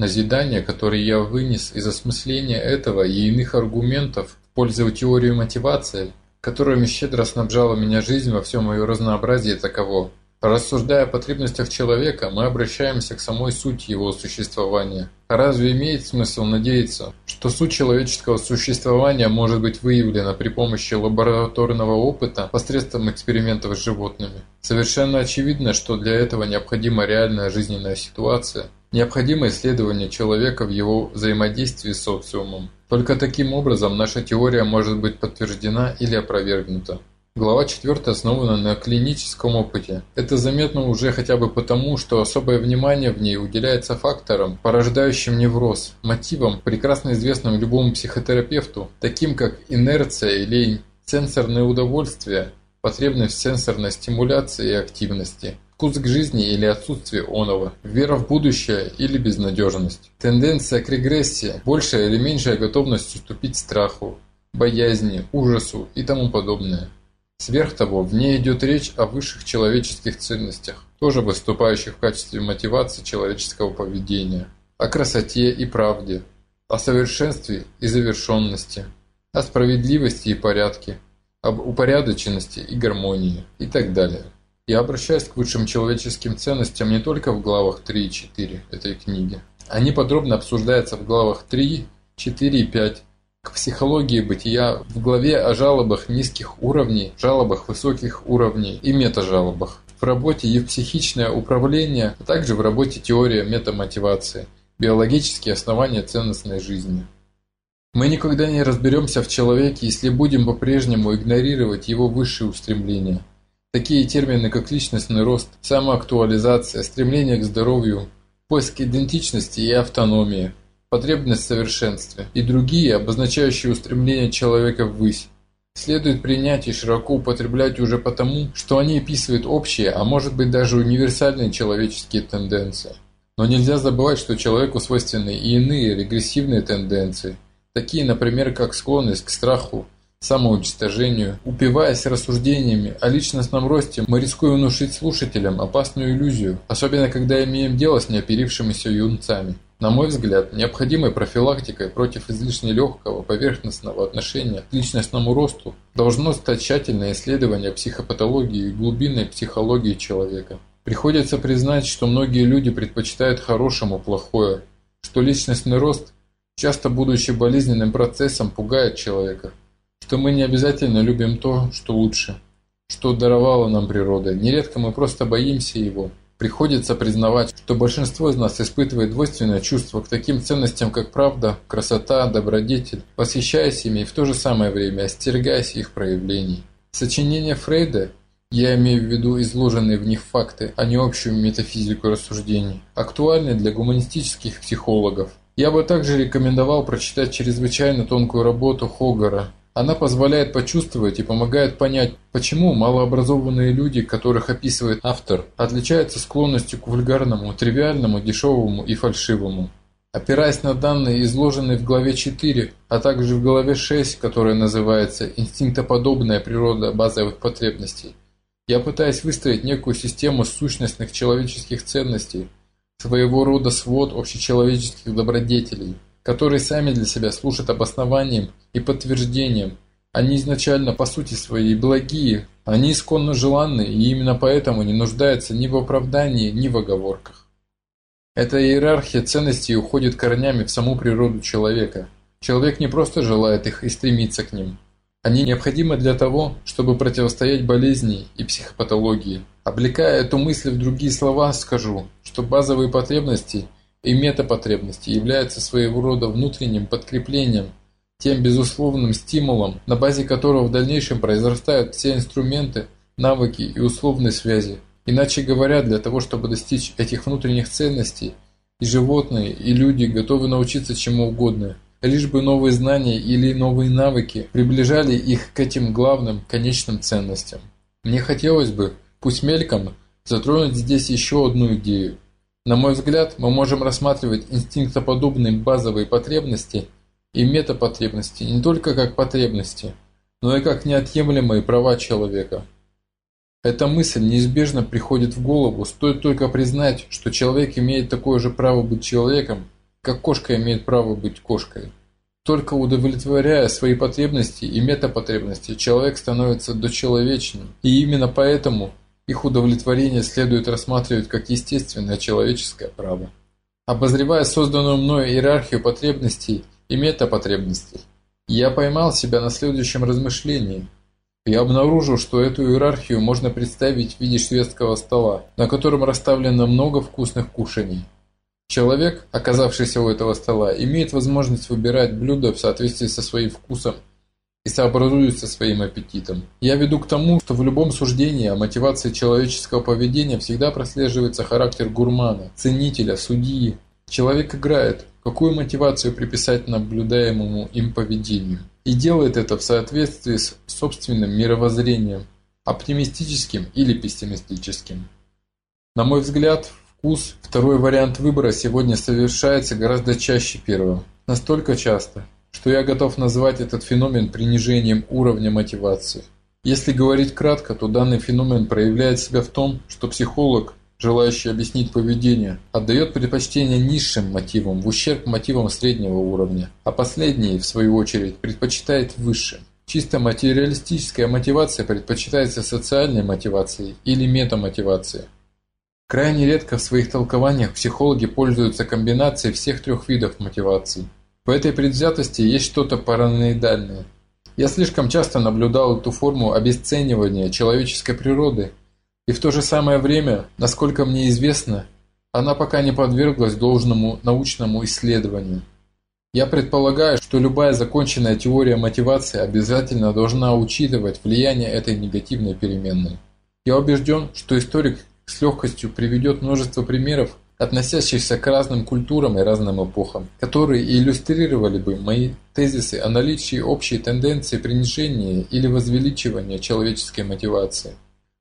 Назидания, которые я вынес из осмысления этого и иных аргументов в пользу теории мотивации, которыми щедро снабжала меня жизнь во всем ее разнообразии таково. Рассуждая о потребностях человека, мы обращаемся к самой сути его существования. Разве имеет смысл надеяться, что суть человеческого существования может быть выявлена при помощи лабораторного опыта посредством экспериментов с животными? Совершенно очевидно, что для этого необходима реальная жизненная ситуация, необходимо исследование человека в его взаимодействии с социумом. Только таким образом наша теория может быть подтверждена или опровергнута. Глава 4 основана на клиническом опыте. Это заметно уже хотя бы потому, что особое внимание в ней уделяется факторам, порождающим невроз, мотивам, прекрасно известным любому психотерапевту, таким как инерция и лень, сенсорное удовольствие, потребность в сенсорной стимуляции и активности, вкус к жизни или отсутствие оного, вера в будущее или безнадежность, тенденция к регрессии, большая или меньшая готовность уступить страху, боязни, ужасу и тому подобное. Сверх того, в ней идет речь о высших человеческих ценностях, тоже выступающих в качестве мотивации человеческого поведения, о красоте и правде, о совершенстве и завершенности, о справедливости и порядке, об упорядоченности и гармонии и так далее. Я обращаюсь к высшим человеческим ценностям не только в главах 3 и 4 этой книги. Они подробно обсуждаются в главах 3, 4 и 5 к психологии бытия в главе о жалобах низких уровней, жалобах высоких уровней и метажалобах. В работе евпсихичное управление, а также в работе теория метамотивации, биологические основания ценностной жизни. Мы никогда не разберемся в человеке, если будем по-прежнему игнорировать его высшие устремления. Такие термины, как личностный рост, самоактуализация, стремление к здоровью, поиск идентичности и автономии – потребность в совершенстве и другие, обозначающие устремление человека ввысь, следует принять и широко употреблять уже потому, что они описывают общие, а может быть даже универсальные человеческие тенденции. Но нельзя забывать, что человеку свойственны и иные регрессивные тенденции, такие, например, как склонность к страху, самоуничтожению. Упиваясь рассуждениями о личностном росте, мы рискуем внушить слушателям опасную иллюзию, особенно когда имеем дело с неоперившимися юнцами. На мой взгляд, необходимой профилактикой против излишне легкого, поверхностного отношения к личностному росту должно стать тщательное исследование психопатологии и глубинной психологии человека. Приходится признать, что многие люди предпочитают хорошему плохое, что личностный рост, часто будучи болезненным процессом, пугает человека, что мы не обязательно любим то, что лучше, что даровала нам природа, нередко мы просто боимся его – Приходится признавать, что большинство из нас испытывает двойственное чувство к таким ценностям, как правда, красота, добродетель, восхищаясь ими и в то же самое время остерегаясь их проявлений. Сочинения Фрейда я имею в виду изложенные в них факты, а не общую метафизику рассуждений, актуальны для гуманистических психологов. Я бы также рекомендовал прочитать чрезвычайно тонкую работу Хогара она позволяет почувствовать и помогает понять, почему малообразованные люди, которых описывает автор, отличаются склонностью к вульгарному, тривиальному, дешевому и фальшивому. Опираясь на данные, изложенные в главе 4, а также в главе 6, которая называется «Инстинктоподобная природа базовых потребностей», я пытаюсь выстроить некую систему сущностных человеческих ценностей, своего рода свод общечеловеческих добродетелей – которые сами для себя служат обоснованием и подтверждением. Они изначально по сути своей благие, они исконно желанны и именно поэтому не нуждаются ни в оправдании, ни в оговорках. Эта иерархия ценностей уходит корнями в саму природу человека. Человек не просто желает их и стремится к ним. Они необходимы для того, чтобы противостоять болезни и психопатологии. Облекая эту мысль в другие слова, скажу, что базовые потребности – и метапотребности являются своего рода внутренним подкреплением, тем безусловным стимулом, на базе которого в дальнейшем произрастают все инструменты, навыки и условные связи. Иначе говоря, для того, чтобы достичь этих внутренних ценностей, и животные, и люди готовы научиться чему угодно, лишь бы новые знания или новые навыки приближали их к этим главным, конечным ценностям. Мне хотелось бы, пусть мельком, затронуть здесь еще одну идею – на мой взгляд, мы можем рассматривать инстинктоподобные базовые потребности и метапотребности не только как потребности, но и как неотъемлемые права человека. Эта мысль неизбежно приходит в голову, стоит только признать, что человек имеет такое же право быть человеком, как кошка имеет право быть кошкой. Только удовлетворяя свои потребности и метапотребности, человек становится дочеловечным, и именно поэтому их удовлетворение следует рассматривать как естественное человеческое право. Обозревая созданную мною иерархию потребностей и метапотребностей, я поймал себя на следующем размышлении. Я обнаружил, что эту иерархию можно представить в виде шведского стола, на котором расставлено много вкусных кушаний. Человек, оказавшийся у этого стола, имеет возможность выбирать блюда в соответствии со своим вкусом и сообразуется своим аппетитом. Я веду к тому, что в любом суждении о мотивации человеческого поведения всегда прослеживается характер гурмана, ценителя, судьи. Человек играет, какую мотивацию приписать наблюдаемому им поведению. И делает это в соответствии с собственным мировоззрением, оптимистическим или пессимистическим. На мой взгляд, Вкус, второй вариант выбора, сегодня совершается гораздо чаще первого. Настолько часто, что я готов назвать этот феномен принижением уровня мотивации. Если говорить кратко, то данный феномен проявляет себя в том, что психолог, желающий объяснить поведение, отдает предпочтение низшим мотивам в ущерб мотивам среднего уровня, а последний, в свою очередь, предпочитает высшим. Чисто материалистическая мотивация предпочитается социальной мотивацией или метамотивацией. Крайне редко в своих толкованиях психологи пользуются комбинацией всех трех видов мотиваций. В этой предвзятости есть что-то параноидальное. Я слишком часто наблюдал эту форму обесценивания человеческой природы, и в то же самое время, насколько мне известно, она пока не подверглась должному научному исследованию. Я предполагаю, что любая законченная теория мотивации обязательно должна учитывать влияние этой негативной переменной. Я убежден, что историк с легкостью приведет множество примеров, относящихся к разным культурам и разным эпохам, которые иллюстрировали бы мои тезисы о наличии общей тенденции принижения или возвеличивания человеческой мотивации.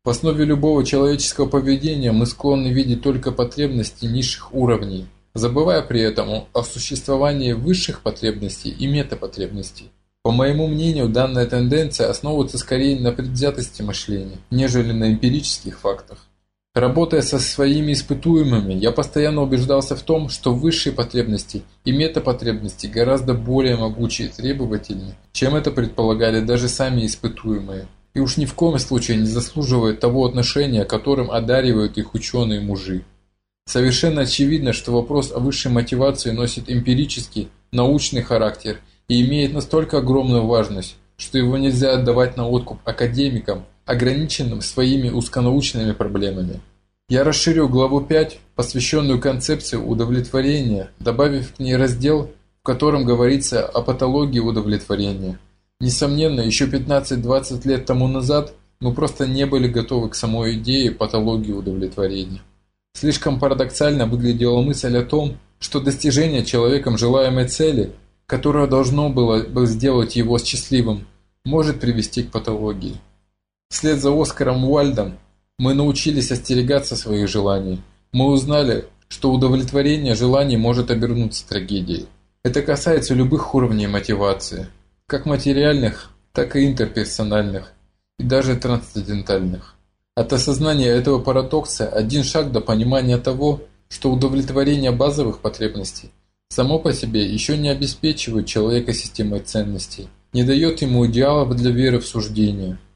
В основе любого человеческого поведения мы склонны видеть только потребности низших уровней, забывая при этом о существовании высших потребностей и метапотребностей. По моему мнению, данная тенденция основывается скорее на предвзятости мышления, нежели на эмпирических фактах. Работая со своими испытуемыми, я постоянно убеждался в том, что высшие потребности и метапотребности гораздо более могучие и требовательны, чем это предполагали даже сами испытуемые, и уж ни в коем случае не заслуживают того отношения, которым одаривают их ученые-мужи. Совершенно очевидно, что вопрос о высшей мотивации носит эмпирический, научный характер и имеет настолько огромную важность, что его нельзя отдавать на откуп академикам, ограниченным своими узконаучными проблемами. Я расширю главу 5, посвященную концепции удовлетворения, добавив к ней раздел, в котором говорится о патологии удовлетворения. Несомненно, еще 15-20 лет тому назад мы просто не были готовы к самой идее патологии удовлетворения. Слишком парадоксально выглядела мысль о том, что достижение человеком желаемой цели, которое должно было бы сделать его счастливым, может привести к патологии. Вслед за Оскаром Уальдом мы научились остерегаться своих желаний. Мы узнали, что удовлетворение желаний может обернуться трагедией. Это касается любых уровней мотивации, как материальных, так и интерперсональных, и даже трансцендентальных. От осознания этого парадокса один шаг до понимания того, что удовлетворение базовых потребностей само по себе еще не обеспечивает человека системой ценностей, не дает ему идеалов для веры в суждение –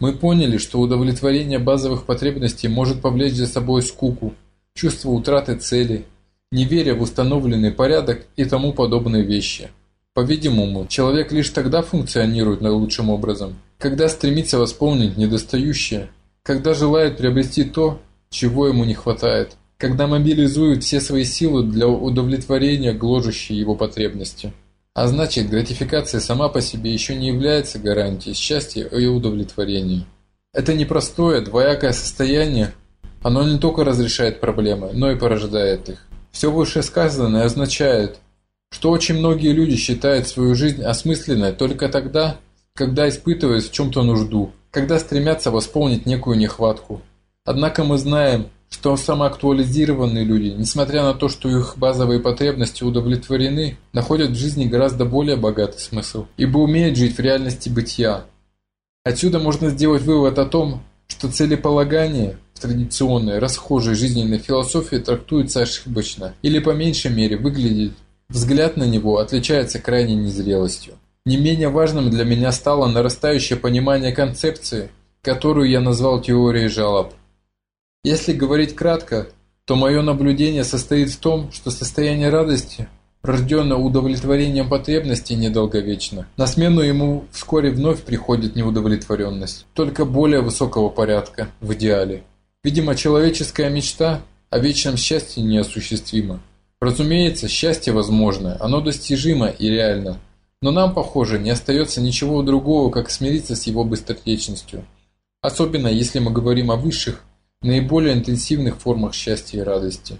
мы поняли, что удовлетворение базовых потребностей может повлечь за собой скуку, чувство утраты цели, неверие в установленный порядок и тому подобные вещи. По-видимому, человек лишь тогда функционирует наилучшим образом, когда стремится восполнить недостающее, когда желает приобрести то, чего ему не хватает, когда мобилизует все свои силы для удовлетворения гложущей его потребности. А значит, гратификация сама по себе еще не является гарантией счастья и удовлетворения. Это непростое, двоякое состояние. Оно не только разрешает проблемы, но и порождает их. Все вышесказанное означает, что очень многие люди считают свою жизнь осмысленной только тогда, когда испытывают в чем-то нужду, когда стремятся восполнить некую нехватку. Однако мы знаем, что самоактуализированные люди, несмотря на то, что их базовые потребности удовлетворены, находят в жизни гораздо более богатый смысл, ибо умеют жить в реальности бытия. Отсюда можно сделать вывод о том, что целеполагание, в традиционной, расхожей жизненной философии трактуется ошибочно или по меньшей мере выглядит, взгляд на него отличается крайней незрелостью. Не менее важным для меня стало нарастающее понимание концепции, которую я назвал теорией жалоб. Если говорить кратко, то мое наблюдение состоит в том, что состояние радости, рожденное удовлетворением потребностей, недолговечно. На смену ему вскоре вновь приходит неудовлетворенность, только более высокого порядка, в идеале. Видимо, человеческая мечта о вечном счастье неосуществима. Разумеется, счастье возможно, оно достижимо и реально, но нам, похоже, не остается ничего другого, как смириться с его быстротечностью. Особенно, если мы говорим о высших, наиболее интенсивных формах счастья и радости.